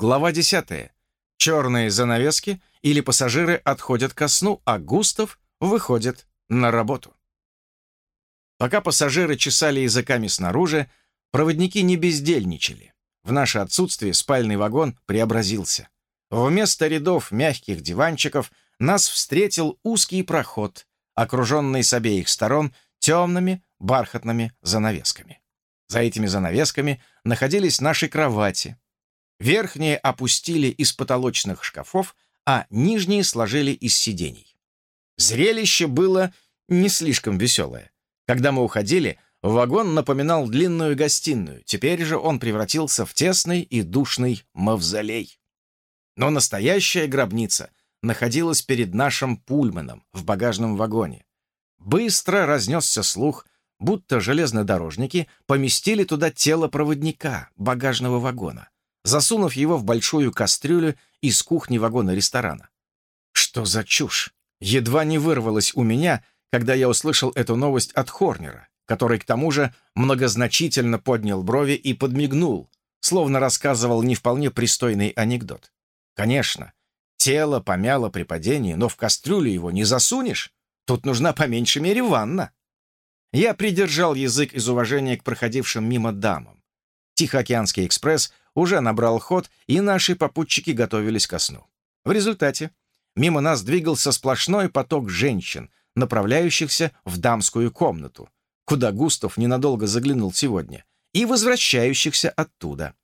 Глава 10. Черные занавески или пассажиры отходят ко сну, а Густав выходит на работу. Пока пассажиры чесали языками снаружи, проводники не бездельничали. В наше отсутствие спальный вагон преобразился. Вместо рядов мягких диванчиков нас встретил узкий проход, окруженный с обеих сторон темными бархатными занавесками. За этими занавесками находились наши кровати. Верхние опустили из потолочных шкафов, а нижние сложили из сидений. Зрелище было не слишком веселое. Когда мы уходили, вагон напоминал длинную гостиную, теперь же он превратился в тесный и душный мавзолей. Но настоящая гробница находилась перед нашим пульманом в багажном вагоне. Быстро разнесся слух, будто железнодорожники поместили туда тело проводника багажного вагона, засунув его в большую кастрюлю из кухни вагона ресторана. Что за чушь? Едва не вырвалось у меня, когда я услышал эту новость от Хорнера, который к тому же многозначительно поднял брови и подмигнул, словно рассказывал не вполне пристойный анекдот. Конечно, тело помяло при падении, но в кастрюлю его не засунешь. Тут нужна по меньшей мере ванна. Я придержал язык из уважения к проходившим мимо дамам. Тихоокеанский экспресс уже набрал ход, и наши попутчики готовились ко сну. В результате мимо нас двигался сплошной поток женщин, направляющихся в дамскую комнату, куда Густав ненадолго заглянул сегодня, и возвращающихся оттуда.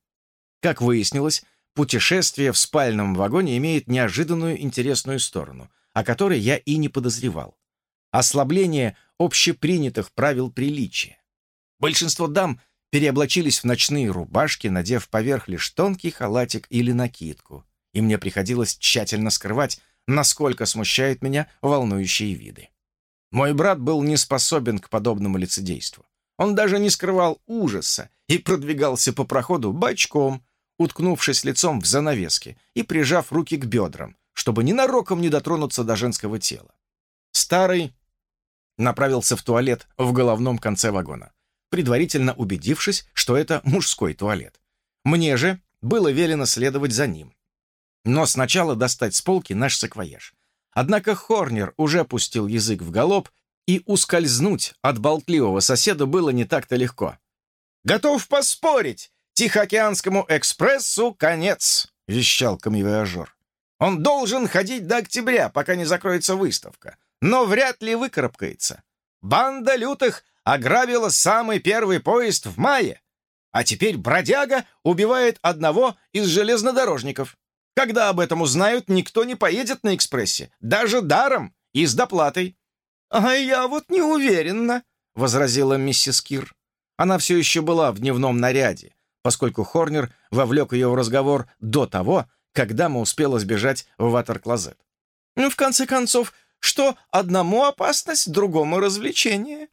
Как выяснилось, путешествие в спальном вагоне имеет неожиданную интересную сторону, о которой я и не подозревал ослабление общепринятых правил приличия. Большинство дам переоблачились в ночные рубашки, надев поверх лишь тонкий халатик или накидку, и мне приходилось тщательно скрывать, насколько смущают меня волнующие виды. Мой брат был не способен к подобному лицедейству. Он даже не скрывал ужаса и продвигался по проходу бочком, уткнувшись лицом в занавески и прижав руки к бедрам, чтобы ненароком не дотронуться до женского тела. Старый направился в туалет в головном конце вагона, предварительно убедившись, что это мужской туалет. Мне же было велено следовать за ним. Но сначала достать с полки наш саквояж. Однако Хорнер уже пустил язык в галоп, и ускользнуть от болтливого соседа было не так-то легко. «Готов поспорить! Тихоокеанскому экспрессу конец!» — вещал камевояжер. «Он должен ходить до октября, пока не закроется выставка но вряд ли выкарабкается. Банда лютых ограбила самый первый поезд в мае, а теперь бродяга убивает одного из железнодорожников. Когда об этом узнают, никто не поедет на экспрессе, даже даром и с доплатой. «А я вот не уверена», — возразила миссис Кир. Она все еще была в дневном наряде, поскольку Хорнер вовлек ее в разговор до того, когда мы успела сбежать в ватер-клозет. «В конце концов, что одному опасность, другому развлечение.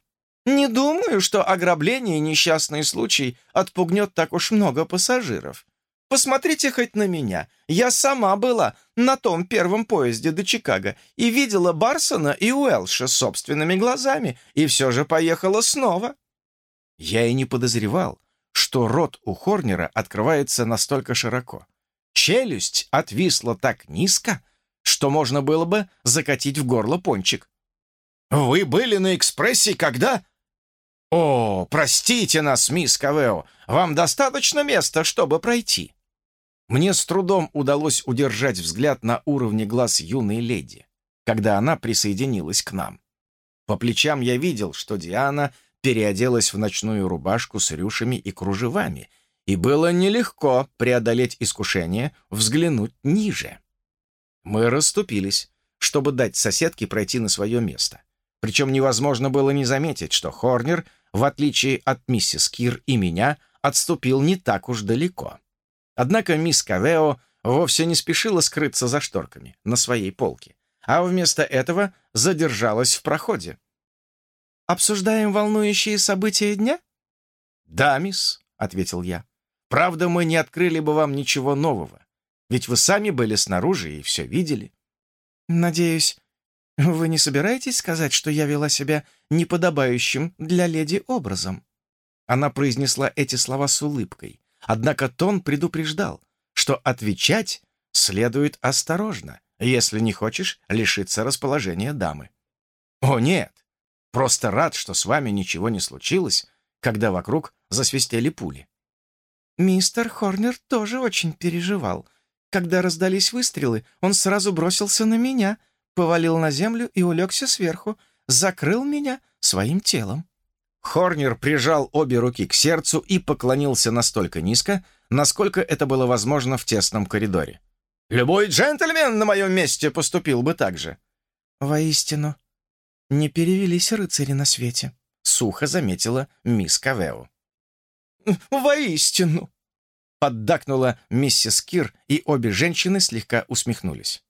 Не думаю, что ограбление и несчастный случай отпугнет так уж много пассажиров. Посмотрите хоть на меня. Я сама была на том первом поезде до Чикаго и видела Барсона и Уэлша собственными глазами, и все же поехала снова. Я и не подозревал, что рот у Хорнера открывается настолько широко. Челюсть отвисла так низко, что можно было бы закатить в горло пончик. «Вы были на экспрессе когда?» «О, простите нас, мисс Кавео, вам достаточно места, чтобы пройти». Мне с трудом удалось удержать взгляд на уровне глаз юной леди, когда она присоединилась к нам. По плечам я видел, что Диана переоделась в ночную рубашку с рюшами и кружевами, и было нелегко преодолеть искушение взглянуть ниже. Мы расступились, чтобы дать соседке пройти на свое место. Причем невозможно было не заметить, что Хорнер, в отличие от миссис Кир и меня, отступил не так уж далеко. Однако мисс Кавео вовсе не спешила скрыться за шторками на своей полке, а вместо этого задержалась в проходе. «Обсуждаем волнующие события дня?» «Да, мисс», — ответил я. «Правда, мы не открыли бы вам ничего нового. Ведь вы сами были снаружи и все видели. Надеюсь, вы не собираетесь сказать, что я вела себя неподобающим для леди образом? Она произнесла эти слова с улыбкой, однако тон предупреждал, что отвечать следует осторожно, если не хочешь лишиться расположения дамы. О нет, просто рад, что с вами ничего не случилось, когда вокруг засвистели пули. Мистер Хорнер тоже очень переживал. Когда раздались выстрелы, он сразу бросился на меня, повалил на землю и улегся сверху, закрыл меня своим телом. Хорнер прижал обе руки к сердцу и поклонился настолько низко, насколько это было возможно в тесном коридоре. «Любой джентльмен на моем месте поступил бы так же». «Воистину, не перевелись рыцари на свете», — сухо заметила мисс Кавео. «Воистину!» — поддакнула миссис Кир, и обе женщины слегка усмехнулись.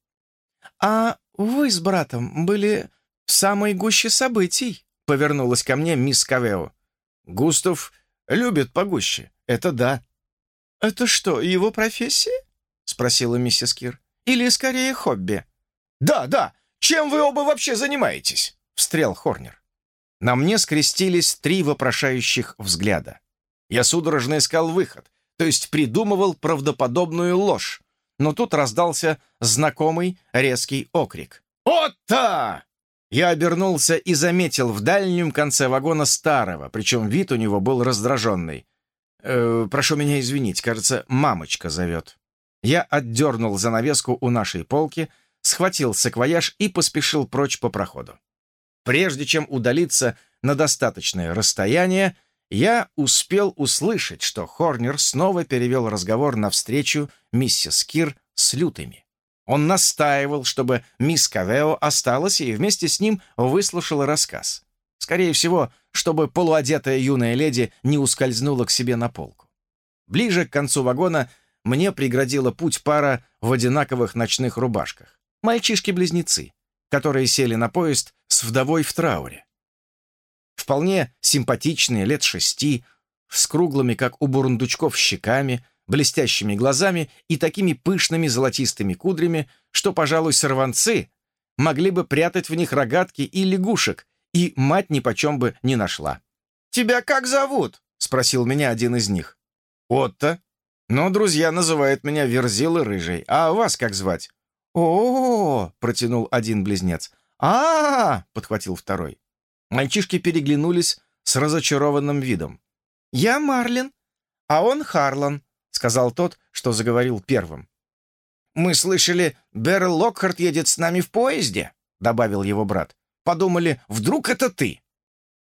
«А вы с братом были в самой гуще событий», — повернулась ко мне мисс Кавео. «Густав любит погуще, это да». «Это что, его профессия?» — спросила миссис Кир. «Или скорее хобби?» «Да, да, чем вы оба вообще занимаетесь?» — встрял Хорнер. На мне скрестились три вопрошающих взгляда. Я судорожно искал выход, то есть придумывал правдоподобную ложь, но тут раздался знакомый резкий окрик. «Отто!» Я обернулся и заметил в дальнем конце вагона старого, причем вид у него был раздраженный. «Э, «Прошу меня извинить, кажется, мамочка зовет». Я отдернул занавеску у нашей полки, схватил саквояж и поспешил прочь по проходу. Прежде чем удалиться на достаточное расстояние, я успел услышать, что Хорнер снова перевел разговор навстречу миссис Кир с лютыми. Он настаивал, чтобы мисс Кавео осталась и вместе с ним выслушала рассказ. Скорее всего, чтобы полуодетая юная леди не ускользнула к себе на полку. Ближе к концу вагона мне преградила путь пара в одинаковых ночных рубашках. Мальчишки-близнецы, которые сели на поезд с вдовой в трауре. Вполне симпатичные, лет шести, с круглыми, как у бурундучков, щеками, блестящими глазами и такими пышными золотистыми кудрями, что, пожалуй, сорванцы могли бы прятать в них рогатки и лягушек, и мать ни почем бы не нашла. «Тебя как зовут?» — спросил меня один из них. «Отто. Но друзья называют меня Верзилой Рыжий. А вас как звать?» «О-о-о!» — протянул один близнец. а, -а, -а подхватил второй. Мальчишки переглянулись с разочарованным видом. «Я Марлин, а он Харлан», сказал тот, что заговорил первым. «Мы слышали, Берл Локхарт едет с нами в поезде», — добавил его брат. «Подумали, вдруг это ты?»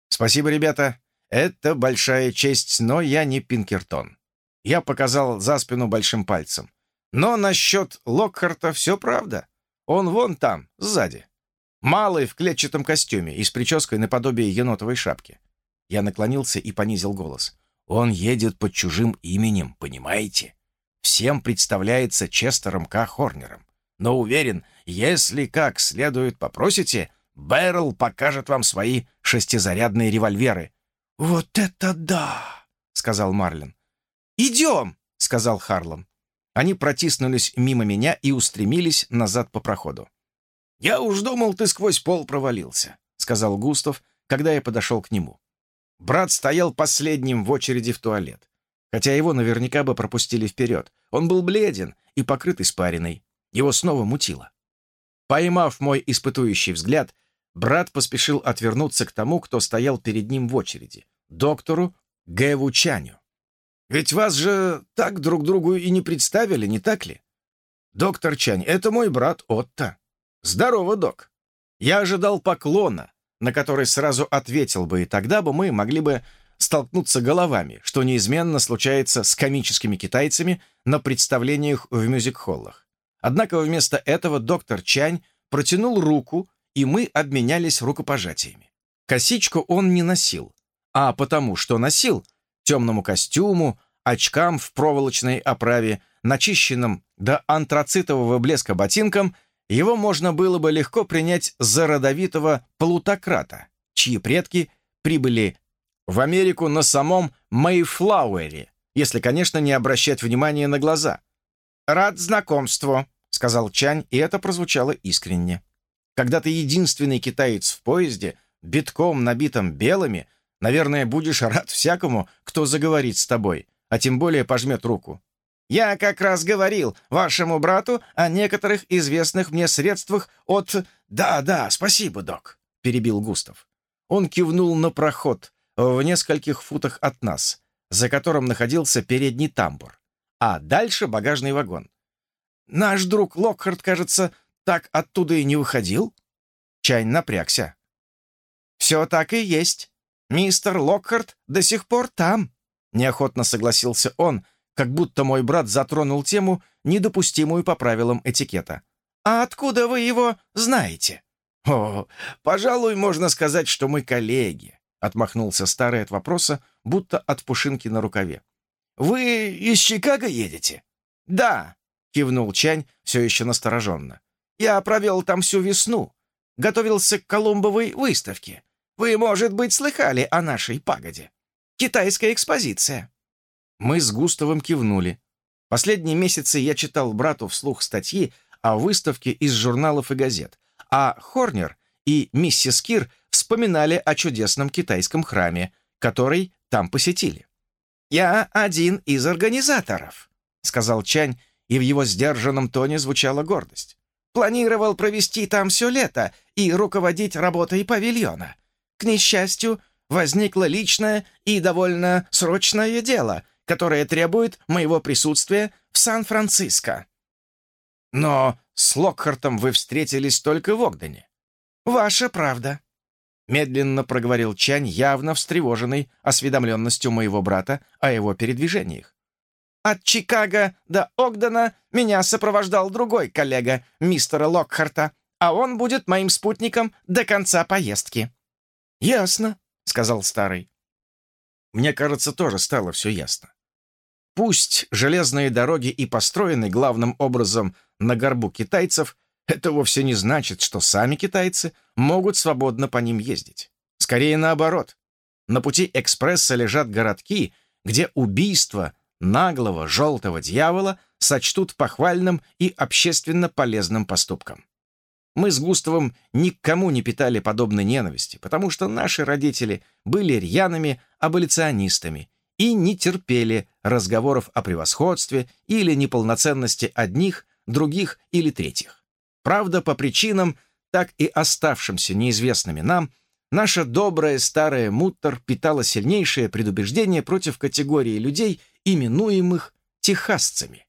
«Спасибо, ребята. Это большая честь, но я не Пинкертон». Я показал за спину большим пальцем. «Но насчет Локхарта все правда. Он вон там, сзади. Малый в клетчатом костюме и с прической наподобие енотовой шапки». Я наклонился и понизил голос. Он едет под чужим именем, понимаете? Всем представляется Честером К. Хорнером. Но уверен, если как следует попросите, Бэррел покажет вам свои шестизарядные револьверы». «Вот это да!» — сказал Марлин. «Идем!» — сказал Харлан. Они протиснулись мимо меня и устремились назад по проходу. «Я уж думал, ты сквозь пол провалился», — сказал Густав, когда я подошел к нему. Брат стоял последним в очереди в туалет. Хотя его наверняка бы пропустили вперед. Он был бледен и покрыт испариной. Его снова мутило. Поймав мой испытующий взгляд, брат поспешил отвернуться к тому, кто стоял перед ним в очереди, доктору Гэву Чаню. «Ведь вас же так друг другу и не представили, не так ли?» «Доктор Чань, это мой брат Отто». «Здорово, док». Я ожидал поклона, на который сразу ответил бы, и тогда бы мы могли бы столкнуться головами, что неизменно случается с комическими китайцами на представлениях в мюзик-холлах. Однако вместо этого доктор Чань протянул руку, и мы обменялись рукопожатиями. Косичку он не носил, а потому что носил темному костюму, очкам в проволочной оправе, начищенным до антрацитового блеска ботинкам — его можно было бы легко принять за родовитого плутократа, чьи предки прибыли в Америку на самом Мэйфлауэре, если, конечно, не обращать внимания на глаза. «Рад знакомству», — сказал Чань, и это прозвучало искренне. «Когда ты единственный китаец в поезде, битком набитом белыми, наверное, будешь рад всякому, кто заговорит с тобой, а тем более пожмет руку. Я как раз говорил вашему брату о некоторых известных мне средствах от...» «Да, да, спасибо, док», — перебил Густав. Он кивнул на проход в нескольких футах от нас, за которым находился передний тамбур, а дальше багажный вагон. «Наш друг Локхард, кажется, так оттуда и не выходил?» Чайн напрягся. «Все так и есть. Мистер Локхард до сих пор там», — неохотно согласился он, как будто мой брат затронул тему, недопустимую по правилам этикета. «А откуда вы его знаете?» «О, пожалуй, можно сказать, что мы коллеги», — отмахнулся старый от вопроса, будто от пушинки на рукаве. «Вы из Чикаго едете?» «Да», — кивнул Чань, все еще настороженно. «Я провел там всю весну. Готовился к Колумбовой выставке. Вы, может быть, слыхали о нашей пагоде? Китайская экспозиция». Мы с Густавом кивнули. Последние месяцы я читал брату вслух статьи о выставке из журналов и газет, а Хорнер и миссис Кир вспоминали о чудесном китайском храме, который там посетили. «Я один из организаторов», — сказал Чань, и в его сдержанном тоне звучала гордость. «Планировал провести там все лето и руководить работой павильона. К несчастью, возникло личное и довольно срочное дело, которое требует моего присутствия в Сан-Франциско». «Но с Локхартом вы встретились только в Огдене». «Ваша правда», — медленно проговорил Чань, явно встревоженный осведомленностью моего брата о его передвижениях. От Чикаго до Огдена меня сопровождал другой коллега, мистера Локхарта, а он будет моим спутником до конца поездки». «Ясно», — сказал старый. Мне кажется, тоже стало все ясно. Пусть железные дороги и построены главным образом на горбу китайцев, это вовсе не значит, что сами китайцы могут свободно по ним ездить. Скорее наоборот. На пути экспресса лежат городки, где убийство наглого желтого дьявола сочтут похвальным и общественно полезным поступком. Мы с Густавом никому не питали подобной ненависти, потому что наши родители были рьяными аболиционистами и не терпели разговоров о превосходстве или неполноценности одних, других или третьих. Правда, по причинам, так и оставшимся неизвестными нам, наша добрая старая Муттер питала сильнейшее предубеждение против категории людей, именуемых техасцами.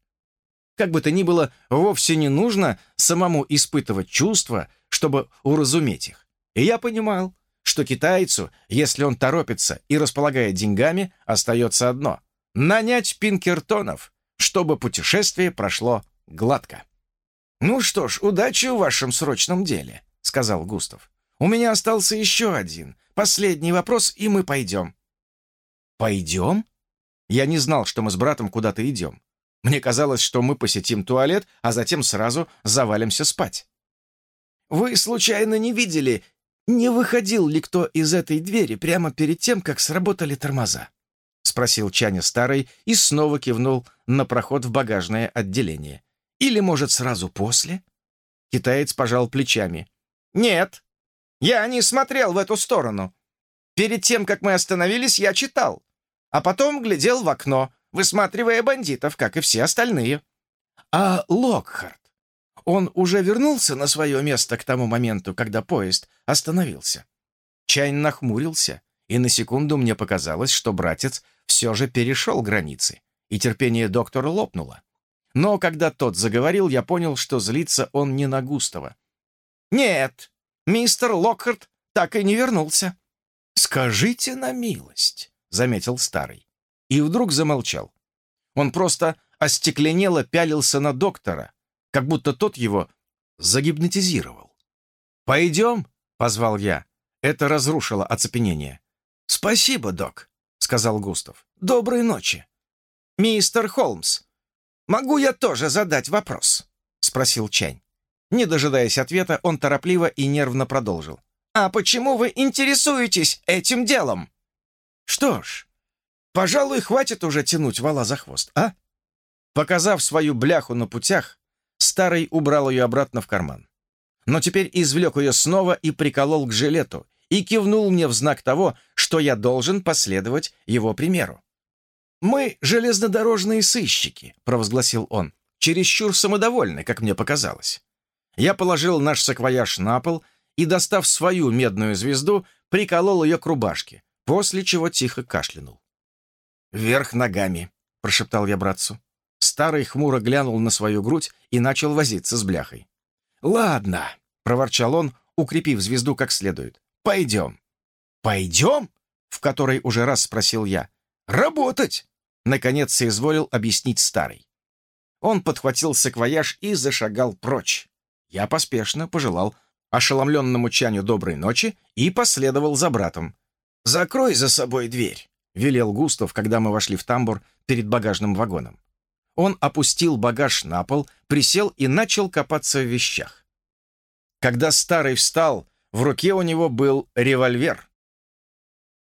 Как бы то ни было, вовсе не нужно самому испытывать чувства, чтобы уразуметь их. И я понимал, что китайцу, если он торопится и располагает деньгами, остается одно — нанять пинкертонов, чтобы путешествие прошло гладко. «Ну что ж, удачи в вашем срочном деле», — сказал Густав. «У меня остался еще один, последний вопрос, и мы пойдем». «Пойдем?» Я не знал, что мы с братом куда-то идем. Мне казалось, что мы посетим туалет, а затем сразу завалимся спать. «Вы случайно не видели, не выходил ли кто из этой двери прямо перед тем, как сработали тормоза?» — спросил Чаня Старый и снова кивнул на проход в багажное отделение. «Или, может, сразу после?» Китаец пожал плечами. «Нет, я не смотрел в эту сторону. Перед тем, как мы остановились, я читал а потом глядел в окно, высматривая бандитов, как и все остальные. А Локхард? Он уже вернулся на свое место к тому моменту, когда поезд остановился. Чайн нахмурился, и на секунду мне показалось, что братец все же перешел границы, и терпение доктора лопнуло. Но когда тот заговорил, я понял, что злится он не на Густава. «Нет, мистер Локхард так и не вернулся». «Скажите на милость, — заметил старый. И вдруг замолчал. Он просто остекленело пялился на доктора, как будто тот его загипнотизировал. «Пойдем?» — позвал я. Это разрушило оцепенение. «Спасибо, док», — сказал Густав. «Доброй ночи». «Мистер Холмс, могу я тоже задать вопрос?» — спросил Чань. Не дожидаясь ответа, он торопливо и нервно продолжил. «А почему вы интересуетесь этим делом?» Что ж, пожалуй, хватит уже тянуть вала за хвост, а? Показав свою бляху на путях, старый убрал ее обратно в карман. Но теперь извлек ее снова и приколол к жилету, и кивнул мне в знак того, что я должен последовать его примеру. «Мы железнодорожные сыщики», — провозгласил он, чересчур самодовольны, как мне показалось. Я положил наш саквояж на пол и, достав свою медную звезду, приколол ее к рубашке, после чего тихо кашлянул. «Вверх ногами», — прошептал я братцу. Старый хмуро глянул на свою грудь и начал возиться с бляхой. «Ладно», — проворчал он, укрепив звезду как следует. «Пойдем». «Пойдем?» — в который уже раз спросил я. «Работать!» — наконец соизволил объяснить старый. Он подхватил саквояж и зашагал прочь. Я поспешно пожелал ошеломленному Чаню доброй ночи и последовал за братом. «Закрой за собой дверь», — велел Густав, когда мы вошли в тамбур перед багажным вагоном. Он опустил багаж на пол, присел и начал копаться в вещах. Когда старый встал, в руке у него был револьвер.